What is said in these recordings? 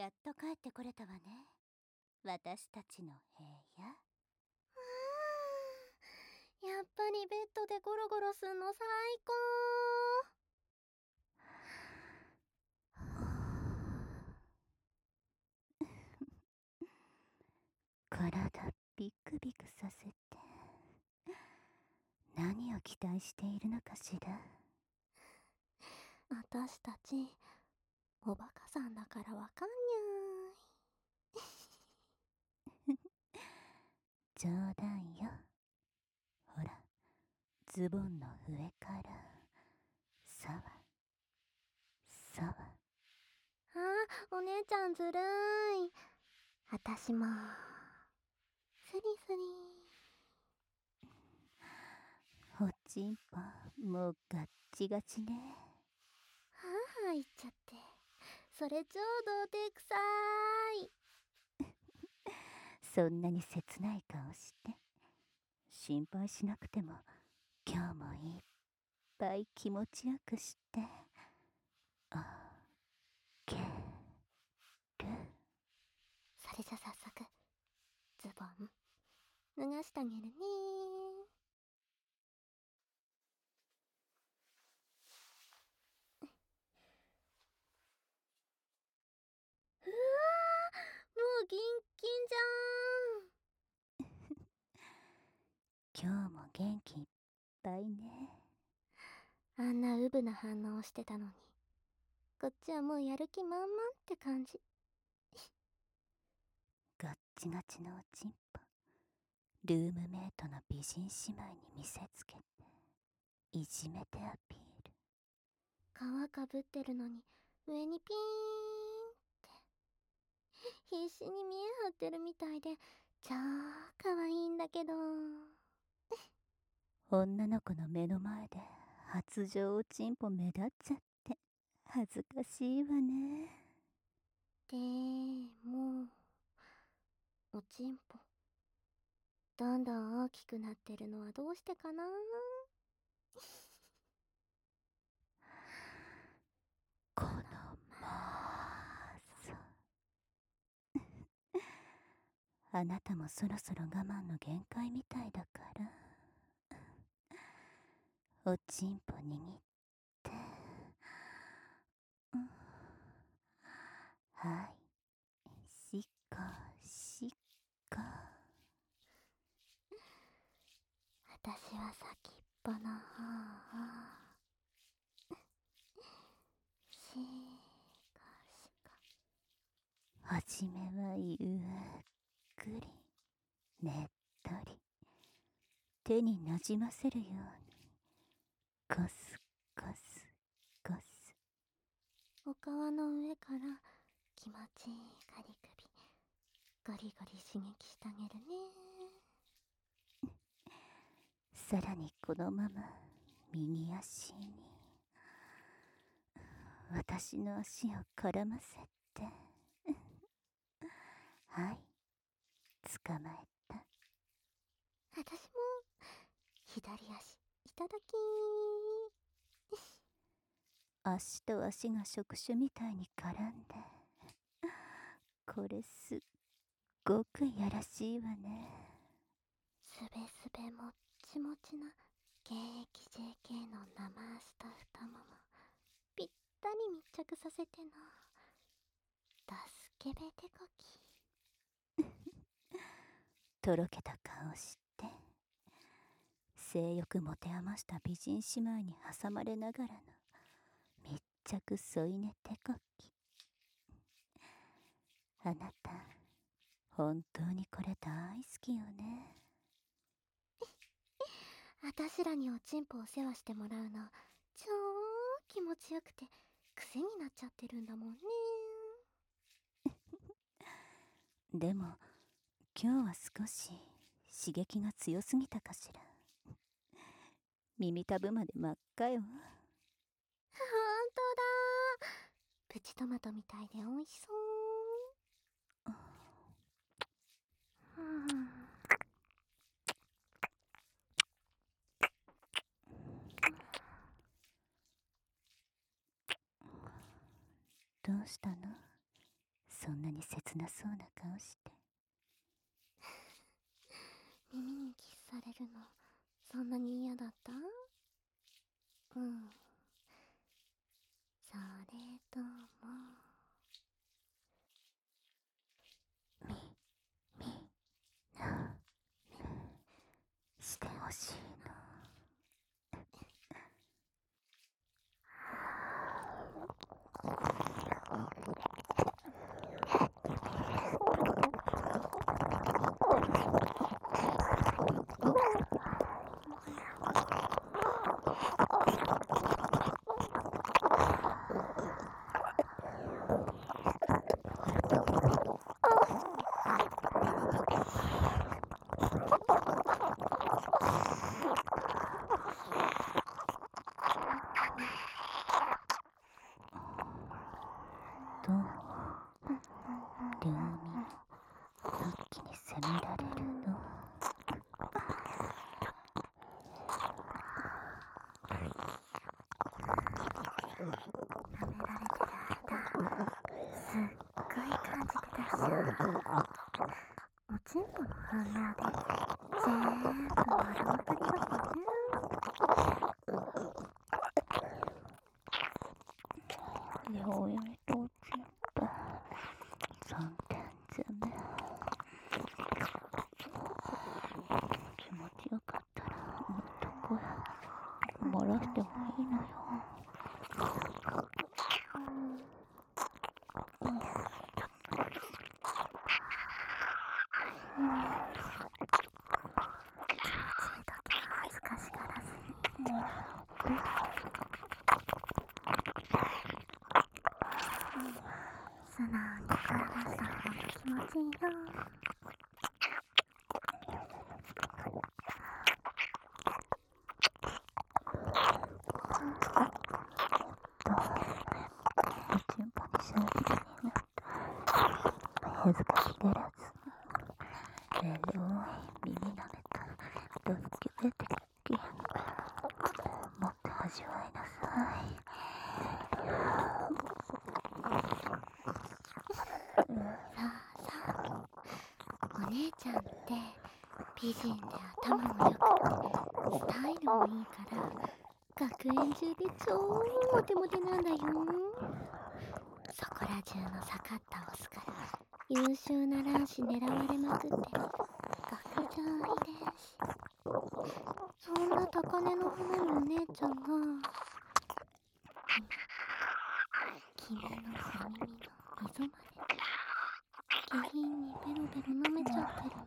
やっと帰ってこれたわね。私たちの部屋。やっぱりベッドでゴロゴロすんの最高。体ビクビクさせて。何を期待しているのかしら。私たちおバカさんだからわかんにゃーい冗談よ。ほらズボンの上からさわさわああお姉ちゃんずるい。私もスリスリ。おちんぽもうガッチガチね。はあはあ言っちゃって。それ超童貞臭いそんなに切ない顔して心配しなくても今日もいっぱい気持ちよくしてあける。それじゃ早速ズボン脱がしてあげるねうわもうギンギ今日も元気。いっぱいね。あんなウブな反応をしてたのに。こっちはもうやる気満々って感じ。ガッチガチのおちんぽルームメイトの美人姉妹に見せつけて。いじめてアピール。皮かぶってるのに上にピーンって。必死に見え張ってるみたいで超可愛いんだけど女の子の目の前で発情おちんぽ目立っちゃって恥ずかしいわね。でもおちんぽどんどん大きくなってるのはどうしてかな？このまーさ あなたもそろそろ我慢の限界みたいだからおちんぽ握って、うん。はい。しこしこ私は先っぽの方をしこしこはじめはゆっくりねっとり。手になじませるように。コスコスコス。お皮の上から気持ちいいカリ首ゴリゴリ刺激してあげるね。さらにこのまま右足に。私の足を絡ませて。はい。捕まえた。私も左足いただき足と足が触手みたいに絡んで。これすっごくやらしいわね。すべすべもっちもちな現役 JK の生足と太もも。ぴったり密着させての。ダスケベ手こき。とろけた顔して。性欲持て余した美人姉妹に挟まれながらの。密着添い寝手こき。あなた本当にこれ大好きよね。あたしらにおちんぽお世話してもらうの超気持ちよくて癖になっちゃってるんだもんね。でも今日は少し刺激が強すぎたかしら。耳たぶまで真っ赤よほんとだプチトマトみたいで美味しそう。うんどうしたの？そんなに切なそうな顔して。耳にキスされるのそんなに嫌だったうんそれともみみなしてほしいのどう両耳一気に責められるのすっ舐められてる間すっごい感じてたしおちんぽのハンマーで全部丸まかりだったね両耳とおちんぽ三点攻め気持ちよかったらもっと声漏らしてもいいのよ恥ずかしがらずに素直に声出した方が気持ちよおちん。ぽに正直になった恥ずかしがらずエロい耳舐めたドスケベ的もっと味わいなさいお姉ちゃんって美人で頭も良くてスタイルもいいから学園中で超モテモテなんだよ。そこら中の盛ったオスから優秀な卵子狙われまくって学長遺伝子そんな高嶺の花のお姉ちゃんが。君の小耳の溝まで。下品にペロペロ舐めちゃってるの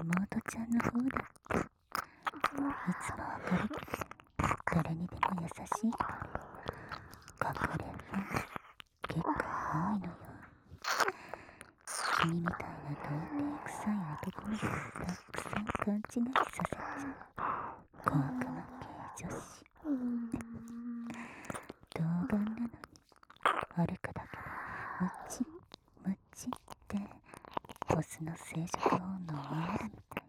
妹ちゃんの方だっていいつも明るく誰にでも優しい。から隠れる結構多いのよ。君みたいな童貞臭い男の子をたくさん勘違い。させちゃう小悪魔系女子うーん童顔なのに歩くだけでムチムチってオスの生殖本能をあるみたい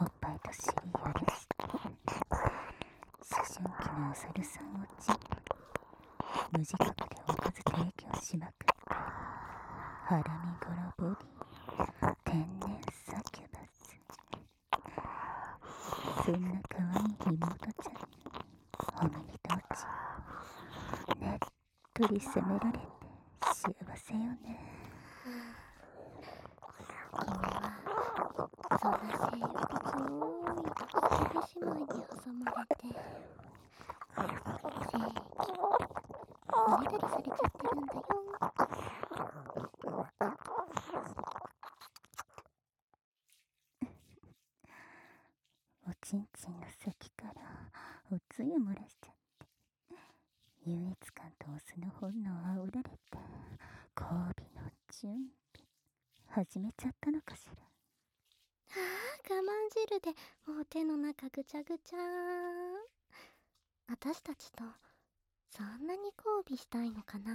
おっぱいと尻やるし思春期のお猿さんをチン無自覚でおかず提供しまくってハラミゴロボディ天然サキュバスそんな可愛い妹ちゃんにおめでとうちねっとり責められて幸せよね君はそんな性欲強いスケベ姉妹に挟まれて正義おねだりされちゃってるんだよおちんちんの先からおつゆ漏らしちゃって。優越感とオスの本能あおられて交尾の準備。始めちゃったのかしら。ああ我慢汁でもう手の中ぐちゃぐちゃ。私たちとそんなに交尾したいのかな？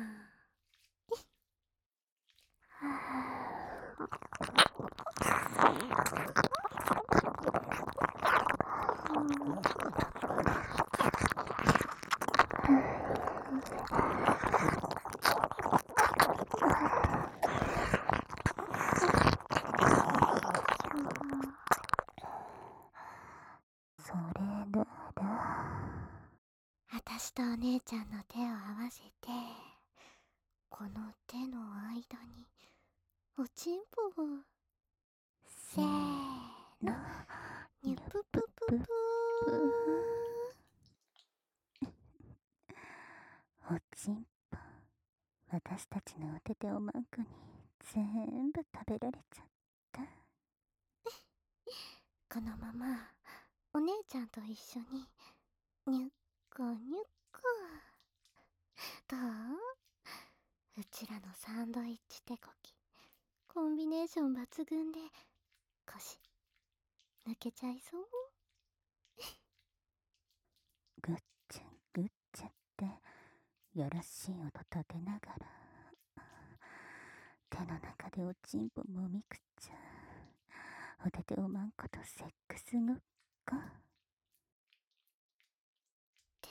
う ん姉ちゃんの手を合わせてこの手の間におちんぽをせーのにゅぷぷぷぷおちんぽ私たちのお手手おまんこに全部食べられちゃった。このままお姉ちゃんと一緒ににゅっこにゅっこどう？うちらのサンドイッチ手こきコンビネーション抜群で腰抜けちゃいそう？ぐっちゃぐっちゃってよろしい音立てながら手の中でおちんぽもみくちゃお手手おまんことセックスごっこ。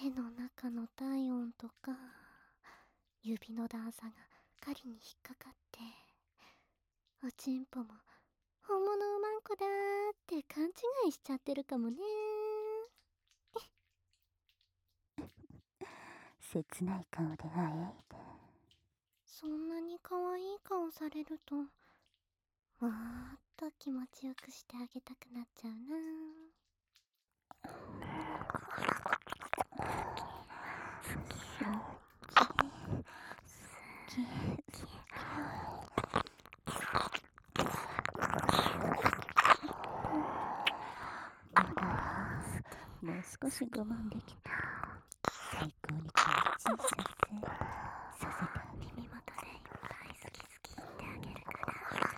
手の中の体温とか指の段差が狩りに引っかかっておちんぽも本物おまんこだーって勘違いしちゃってるかもね 切ない顔であえいでそんなに可愛い顔されるともーっと気持ちよくしてあげたくなっちゃうなもう少し我慢できた。最高に気持ちいい射精させた耳元でいっぱい好き好き言ってあげるから。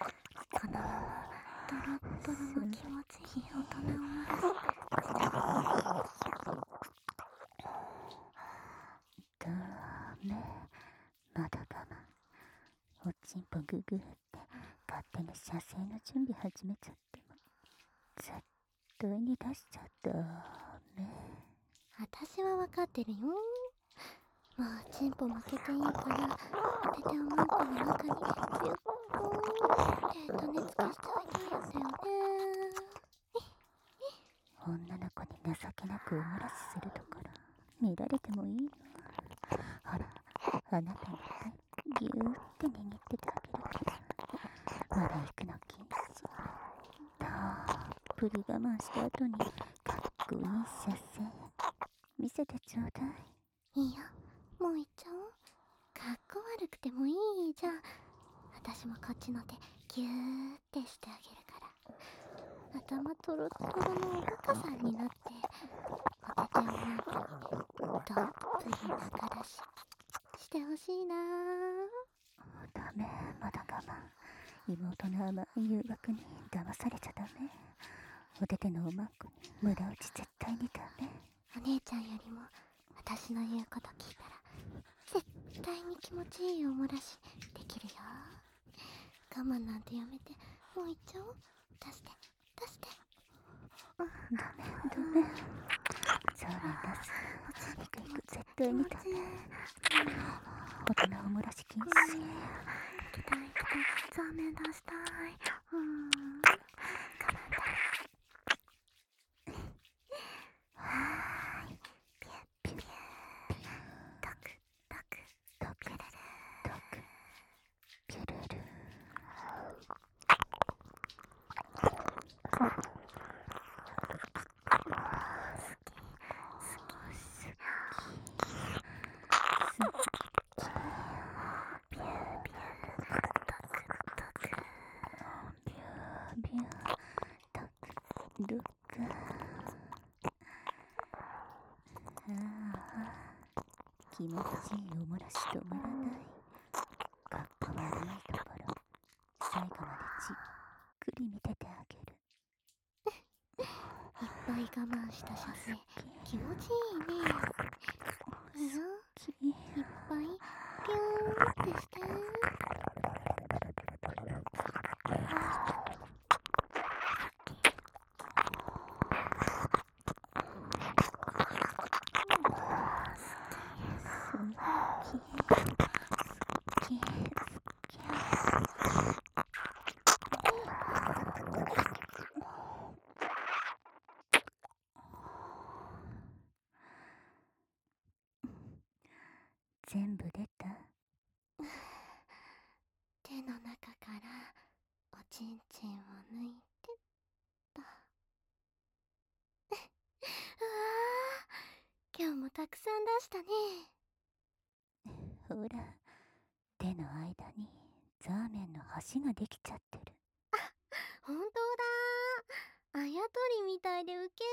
このままドロッドロの気持ちいい大人を待ダメまだ我慢おちんぽググって勝手に射精の準備始めちゃって。も絶対に出しちゃダメ私は分かってるよ。もうチンポ負けていいからお手手をマンコの中にギュッコーって種付けしてあげるんだよね。女の子に情けなくお漏らしするところ見られてもいいのほらあなたの手ぎゅーって握っててあげるからまだ行くの禁止たっぷり我慢した後にかっこいい射精見せてちょうだい。いいよ。もう行っちゃおう。かっこ悪くてもいいじゃん。私もこっちの手ギューってしてあげるから。頭トロトロのおバカさんになって。お手手をなんかどっぷり中出ししてほしいなダメ。まだ我慢妹の甘い誘惑に騙されちゃダメ。お手手のおまんこに無駄打ち絶対にダメ。お姉ちゃんよりも私の言うこと聞いたら絶対に気持ちいいお漏らしできるよ。我慢なんてやめて。もう行っちゃおう。出して。出して。ダメダメそうなんだ行く行く絶対にダメ大人を漏らし禁止行きたい。行きたい残念。出したいうん我慢だはーいピュッピュットクトクドクドクピュルルビュードクドクああ気持ちいいお漏らし止まらないかっこ悪いところ最後までじっくり見ててあげるいっぱい我慢した射精気持ちいいね。うんいっきぱいピューってして好き好き全部出た手の中からおちんちんを抜いてっとうわー今日もたくさん出したね。ほら手の間にザーメンの橋ができちゃってる。本当だ。あやとりみたいでウケ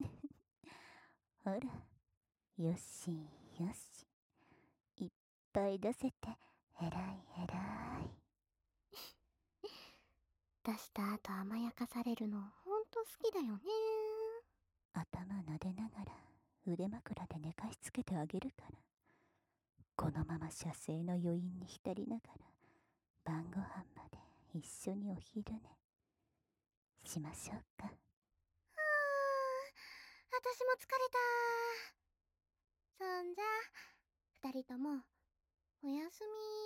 る。ほらよしよし。いっぱい出せてえらいえらい。出した後甘やかされるのほんと好きだよね頭撫でながら腕枕で寝かしつけてあげるから。このまま射精の余韻に浸りながら晩ご飯まで一緒にお昼寝。しましょうか。あー私も疲れた。そんじゃ二人ともおやすみ